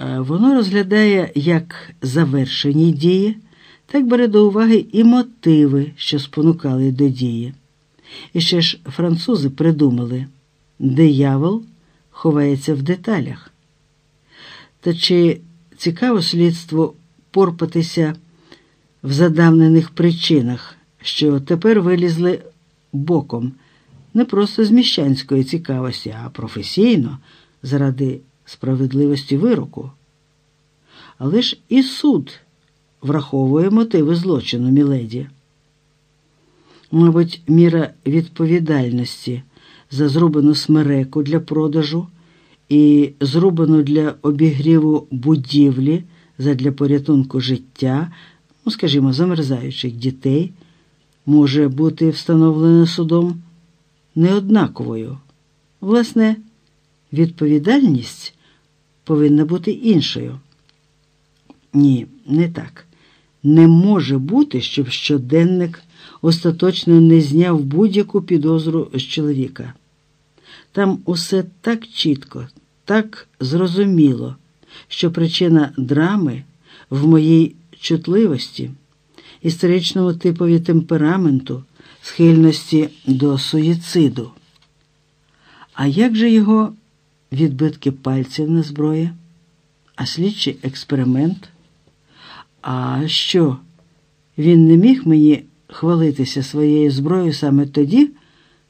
Е, Воно розглядає як завершені дії, так бере до уваги і мотиви, що спонукали до дії. І ще ж французи придумали диявол ховається в деталях. Та чи цікаво слідство порпатися в задавнених причинах, що тепер вилізли боком, не просто з міщанської цікавості, а професійно, заради справедливості вироку. Але ж і суд враховує мотиви злочину Міледі. Мабуть, міра відповідальності за зрубану смереку для продажу і зрубану для обігріву будівлі задля порятунку життя, ну, скажімо, замерзаючих дітей, може бути встановлена судом неоднаковою. Власне, відповідальність повинна бути іншою. Ні, не так. Не може бути, щоб щоденник остаточно не зняв будь-яку підозру з чоловіка. Там усе так чітко, так зрозуміло, що причина драми в моїй чутливості, історичному типові темпераменту, схильності до суїциду. А як же його відбитки пальців на зброї? А слідчий експеримент? А що? Він не міг мені хвалитися своєю зброєю саме тоді,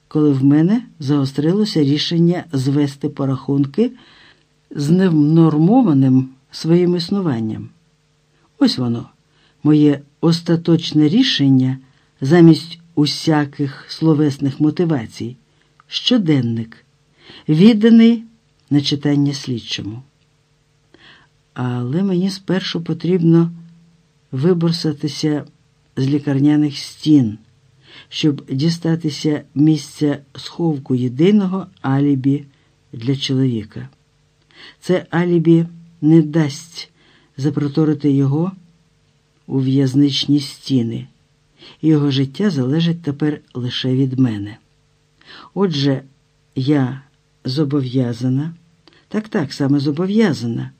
коли в мене загострилося рішення звести порахунки з невнормованим своїм існуванням. Ось воно, моє остаточне рішення замість усяких словесних мотивацій, щоденник, відданий на читання слідчому. Але мені спершу потрібно виборсатися з лікарняних стін, щоб дістатися місця сховку єдиного алібі для чоловіка. Це алібі не дасть запроторити його у в'язничні стіни, його життя залежить тепер лише від мене. Отже, я зобов'язана, так так саме зобов'язана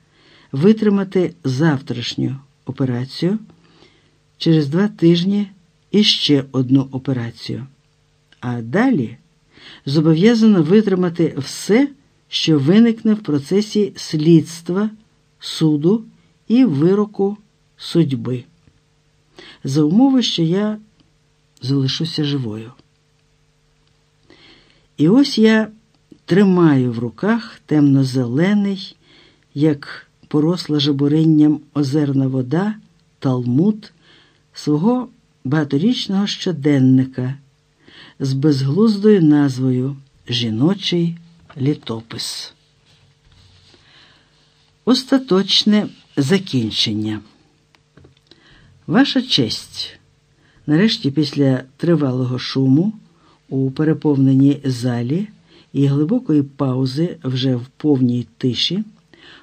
витримати завтрашню операцію через два тижні іще одну операцію. А далі зобов'язано витримати все, що виникне в процесі слідства, суду і вироку судьби. За умови, що я залишуся живою. І ось я тримаю в руках темно-зелений, як поросла жабуринням озерна вода, талмуд свого багаторічного щоденника з безглуздою назвою Жіночий літопис. Остаточне закінчення. Ваша честь. Нарешті, після тривалого шуму у переповненій залі і глибокої паузи вже в повній тиші,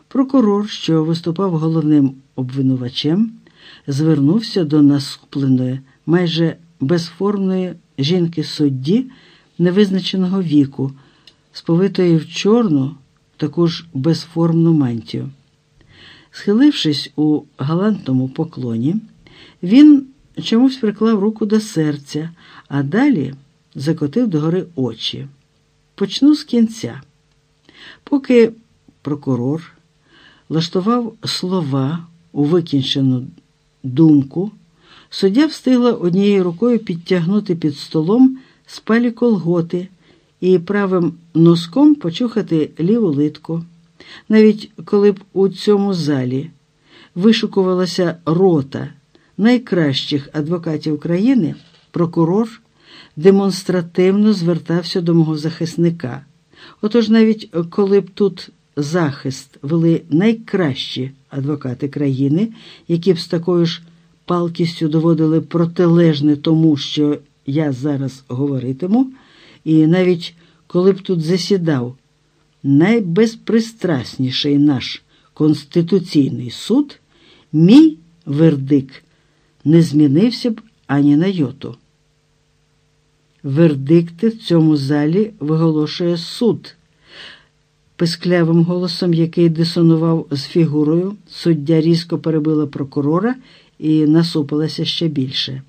прокурор, що виступав головним обвинувачем, звернувся до насупленої, майже безформної жінки судді невизначеного віку, сповитої в чорну, таку ж безформну мантію. Схилившись у галантному поклоні, він чомусь приклав руку до серця, а далі закотив догори очі. Почну з кінця. Поки прокурор лаштував слова у викінчену думку, суддя встигла однією рукою підтягнути під столом спалі колготи і правим носком почухати ліву литку. Навіть коли б у цьому залі вишукувалася рота найкращих адвокатів країни, прокурор демонстративно звертався до мого захисника. Отож, навіть коли б тут захист вели найкращі адвокати країни, які б з такою ж палкістю доводили протилежне тому, що я зараз говоритиму, і навіть коли б тут засідав найбезпристрасніший наш Конституційний суд, мій вердикт не змінився б ані на йоту. Вердикти в цьому залі виголошує суд. Писклявим голосом, який дисонував з фігурою, суддя різко перебила прокурора і насупилася ще більше.